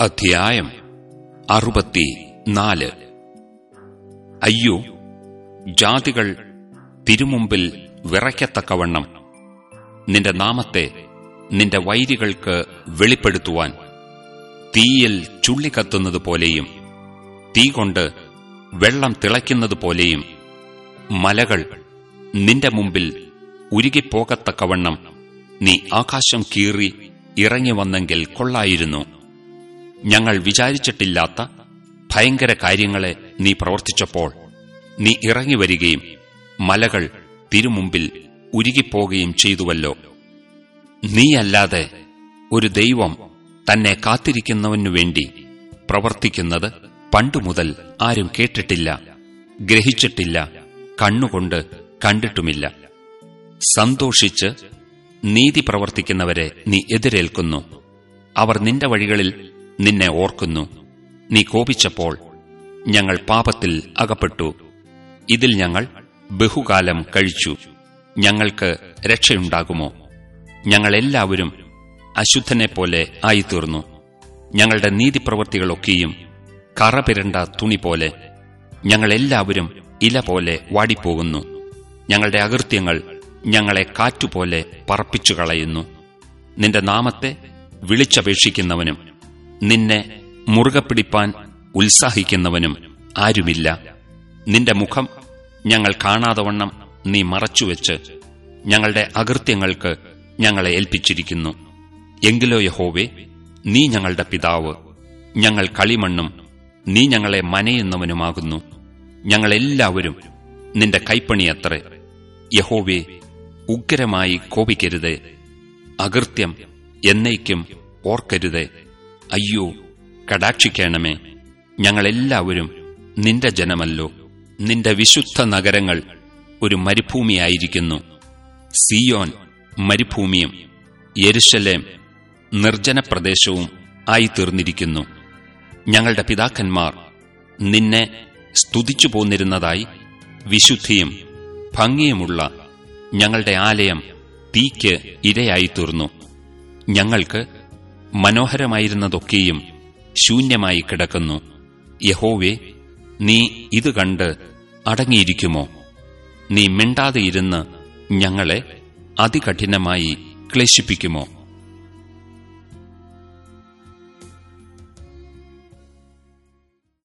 അധ്യായം അറുപത്തി നാല്. അയ്യോ ജാതികൾ തിരുമുമ്പിൽ വിറയ്ക്കത്തക്കവണ്ണം. നിന്റെ നാമത്തെ നിന്റെ വൈരികൾക്ക് വെളിപ്പെടുത്തുവാൻ. തീയിൽ ചുള്ളിക്കത്തുന്നതുപോലെയും തീ കൊണ്ട് വെള്ളം തിളയ്ക്കുന്നത് തിളയ്ക്കുന്നതുപോലെയും മലകൾ നിന്റെ മുമ്പിൽ ഉരുകിപ്പോകത്തക്കവണ്ണം നീ ആകാശം കീറി ഇറങ്ങി വന്നെങ്കിൽ കൊള്ളായിരുന്നു. ഞങ്ങൾ വിചാരിച്ചിട്ടില്ലാത്ത ഭയങ്കര കാര്യങ്ങളെ നീ പ്രവർത്തിച്ചപ്പോൾ നീ ഇറങ്ങി വരികയും മലകൾ തിരുമുമ്പിൽ ഉരുകിപ്പോകുകയും ചെയ്തുവല്ലോ. നീയല്ലാതെ ഒരു ദൈവം തന്നെ കാത്തിരിക്കുന്നവനു വേണ്ടി പ്രവർത്തിക്കുന്നത് പണ്ടുമുതൽ ആരും കേട്ടിട്ടില്ല ഗ്രഹിച്ചിട്ടില്ല കണ്ണുകൊണ്ട് കണ്ടിട്ടുമില്ല. സന്തോഷിച്ച് നീതി പ്രവർത്തിക്കുന്നവരെ നീ എതിരേൽക്കുന്നു. അവർ നിന്റെ വഴികളിൽ നിന്നെ ഓർക്കുന്നു. നീ കോപിച്ചപ്പോൾ ഞങ്ങൾ പാപത്തിൽ അകപ്പെട്ടു. ഇതിൽ ഞങ്ങൾ ബഹുകാലം കഴിച്ചു. ഞങ്ങൾക്ക് രക്ഷയുണ്ടാകുമോ? ഞങ്ങളെല്ലാവരും അശുദ്ധനെപ്പോലെ ആയിത്തീർന്നു. ഞങ്ങളുടെ നീതിപ്രവൃത്തികളൊക്കെയും കറപിരണ്ട തുണി പോലെ ഞങ്ങളെല്ലാവരും ഇല പോലെ വാടിപ്പോകുന്നു. ഞങ്ങളുടെ അകൃത്യങ്ങൾ ഞങ്ങളെ കാറ്റുപോലെ പറപ്പിച്ചു കളയുന്നു നിന്റെ നാമത്തെ വിളിച്ചപേക്ഷിക്കുന്നവനും നിന്നെ മുറുകെ പിടിപ്പാൻ ഉത്സാഹിക്കുന്നവനും ആരുമില്ല. നിന്റെ മുഖം ഞങ്ങൾ കാണാതവണ്ണം നീ മറച്ചുവെച്ച് ഞങ്ങളുടെ അകൃത്യങ്ങൾക്ക് ഞങ്ങളെ ഏൽപ്പിച്ചിരിക്കുന്നു. എങ്കിലോ യഹോവേ നീ ഞങ്ങളുടെ പിതാവ്. ഞങ്ങൾ കളിമണ്ണും നീ ഞങ്ങളെ മനയുന്നവനുമാകുന്നു. ഞങ്ങളെല്ലാവരും നിന്റെ കൈപ്പണിയത്രേ. യഹോവേ ഉഗ്രമായി കോപിക്കരുതേ. അകൃത്യം എന്നേക്കും ഓർക്കരുതേ. അയ്യോ കടാക്ഷിക്കണമേ. ഞങ്ങളെല്ലാവരും നിന്റെ ജനമല്ലോ. നിന്റെ വിശുദ്ധ നഗരങ്ങൾ ഒരു മരുഭൂമിയായിരിക്കുന്നു. സിയോൻ മരുഭൂമിയും യരുഷലേം നിർജന പ്രദേശവും ആയിത്തീർന്നിരിക്കുന്നു. ഞങ്ങളുടെ പിതാക്കന്മാർ നിന്നെ സ്തുതിച്ചു പോന്നിരുന്നതായി വിശുദ്ധിയും ഭംഗിയുമുള്ള ഞങ്ങളുടെ ആലയം തീക്ക് ഇരയായിത്തീർന്നു. ഞങ്ങൾക്ക് മനോഹരമായിരുന്നതൊക്കെയും ശൂന്യമായി കിടക്കുന്നു. യഹോവേ നീ ഇത് കണ്ട് അടങ്ങിയിരിക്കുമോ? നീ മിണ്ടാതെയിരുന്ന് ഞങ്ങളെ അതികഠിനമായി ക്ലേശിപ്പിക്കുമോ?